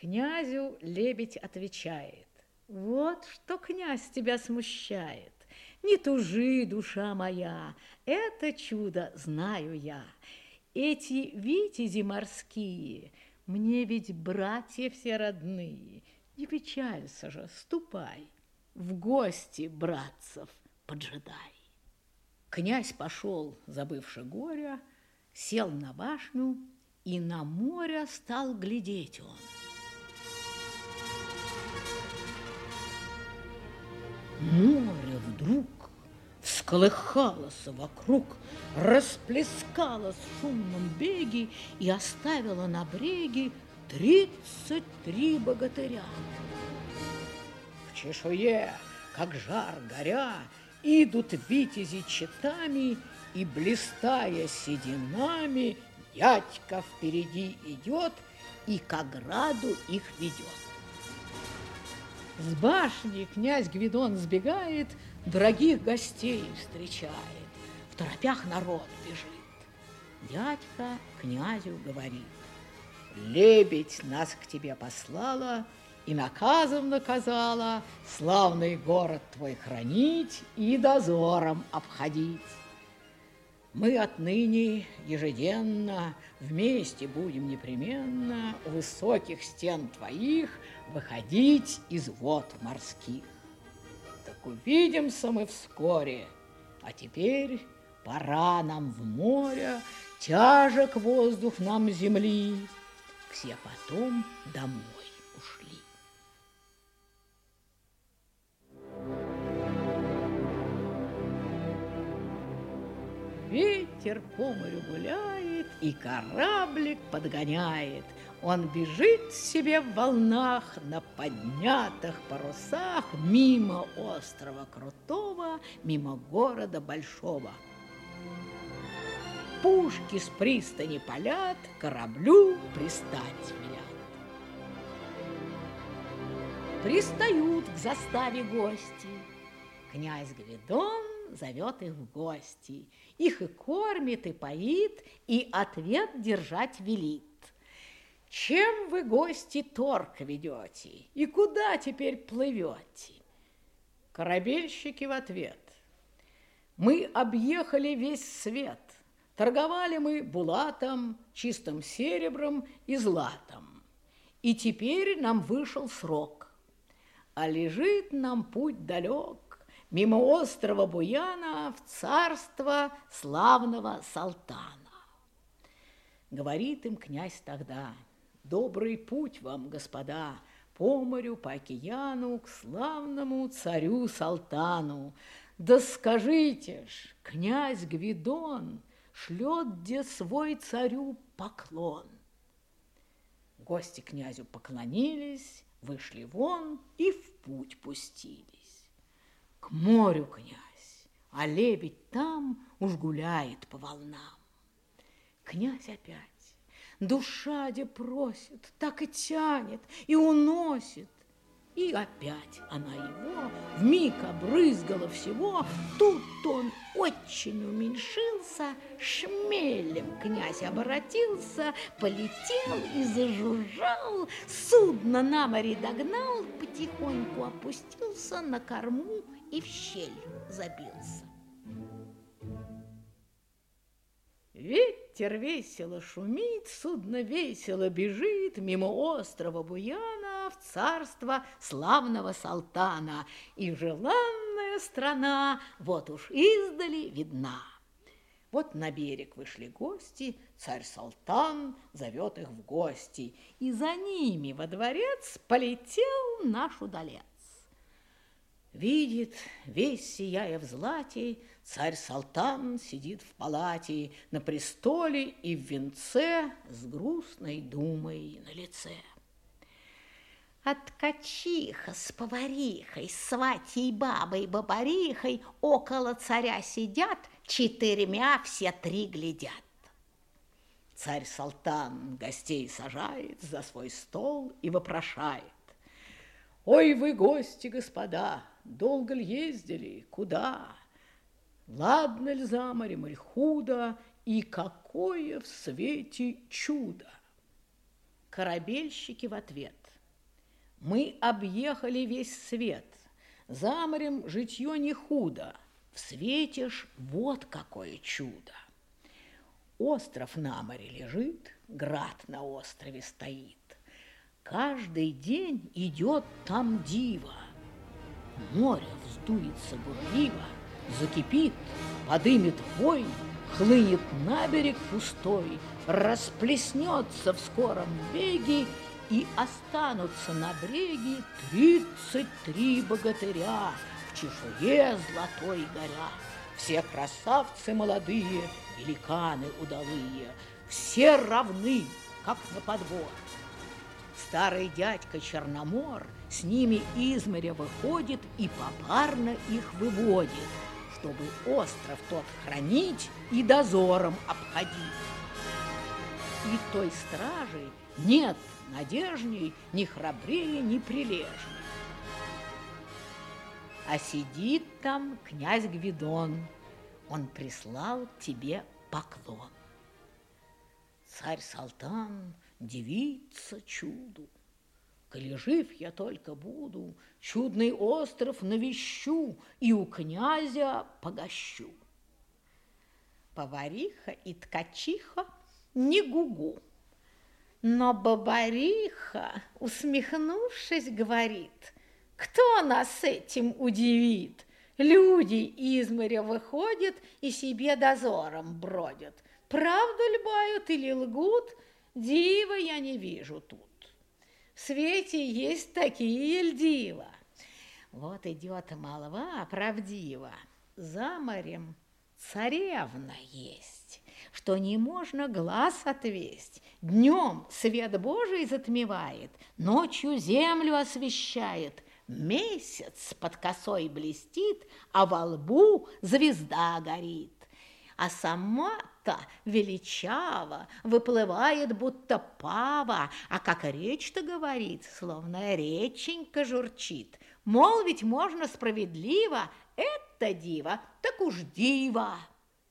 Князю лебедь отвечает. Вот что, князь, тебя смущает. Не тужи, душа моя, это чудо знаю я. Эти витязи морские, мне ведь братья все родные. Не печалься же, ступай, в гости братцев поджидай. Князь пошел, забывши горя, сел на башню, и на море стал глядеть он. Море вдруг всколыхалось вокруг, расплескалось в шумном беге и оставило на бреге тридцать три богатыря. В чешуе, как жар горя, идут витязи читами, и, блистая сединами, дядька впереди идет и к ограду их ведет. С башни князь Гвидон сбегает, дорогих гостей встречает. В торопях народ бежит. Дядька князю говорит, лебедь нас к тебе послала и наказом наказала славный город твой хранить и дозором обходить. Мы отныне ежеденно вместе будем непременно высоких стен твоих выходить из вод морских. Так увидимся мы вскоре, а теперь пора нам в море, тяжек воздух нам земли, все потом домой. Ветер по морю гуляет, и кораблик подгоняет. Он бежит себе в волнах на поднятых парусах мимо острова Крутого, мимо города Большого. Пушки с пристани палят, кораблю пристать велят. Пристают к заставе гости. Князь Гвидон зовет их в гости. Их и кормит, и поит, и ответ держать велит. Чем вы, гости, торг ведете, и куда теперь плывете? Корабельщики в ответ. Мы объехали весь свет, торговали мы булатом, чистым серебром и златом. И теперь нам вышел срок, а лежит нам путь далек, мимо острова Буяна в царство славного Салтана. Говорит им князь тогда, добрый путь вам, господа, по морю, по океану, к славному царю Салтану. Да скажите ж, князь Гвидон шлет где свой царю поклон. Гости князю поклонились, вышли вон и в путь пустили к морю, князь, а лебедь там уж гуляет по волнам. Князь опять, душа де просит, так и тянет, и уносит. И опять она его вмиг обрызгала всего. Тут он очень уменьшился, шмелем князь обратился, полетел и зажужжал, судно на море догнал, потихоньку опустился на корму и в щель забился. Ветер весело шумит, судно весело бежит мимо острова Буяна в царство славного Салтана, и желанная страна вот уж издали видна. Вот на берег вышли гости, царь Салтан зовет их в гости, и за ними во дворец полетел наш удалец. Видит, весь сияя в злате, царь Салтан сидит в палате на престоле и в венце с грустной думой на лице. А ткачиха с поварихой, сватей бабой бабарихой около царя сидят, четырьмя все три глядят. Царь Салтан гостей сажает за свой стол и вопрошает. Ой, вы гости, господа, долго ли ездили, куда? Ладно ли за морем, или худо, и какое в свете чудо? корабельщики в ответ. Мы объехали весь свет, за морем житье не худо, в свете ж вот какое чудо. Остров на море лежит, град на острове стоит. Каждый день идет там диво. Море вздуется бурливо, закипит, подымет вой, Хлынет на берег пустой, расплеснется в скором беге, И останутся на бреге тридцать три богатыря В чешуе золотой горя. Все красавцы молодые, великаны удалые, Все равны, как на подбор. Старый дядька Черномор с ними из моря выходит и попарно их выводит – чтобы остров тот хранить и дозором обходить. И той стражи нет надежней, ни храбрее, ни прилежней. А сидит там князь Гвидон, он прислал тебе поклон. Царь Салтан дивится чуду, Коли жив я только буду, чудный остров навещу и у князя погощу. Повариха и ткачиха не гугу. Но бабариха, усмехнувшись, говорит, кто нас этим удивит? Люди из моря выходят и себе дозором бродят. Правду льбают или лгут, дива я не вижу тут. В свете есть такие льдива. Вот идет молва правдива. За морем царевна есть, что не можно глаз отвесть. Днем свет Божий затмевает, ночью землю освещает. Месяц под косой блестит, а во лбу звезда горит. А сама будто величаво, выплывает будто пава, а как речь-то говорит, словно реченька журчит. Мол, ведь можно справедливо, это диво, так уж диво.